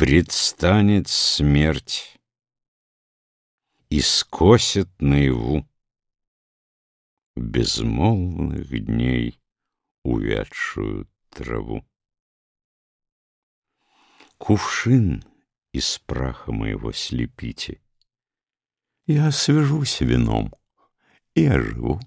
Предстанет смерть и скосит наяву Безмолвных дней увядшую траву. Кувшин из праха моего слепите, Я освежусь вином и оживу.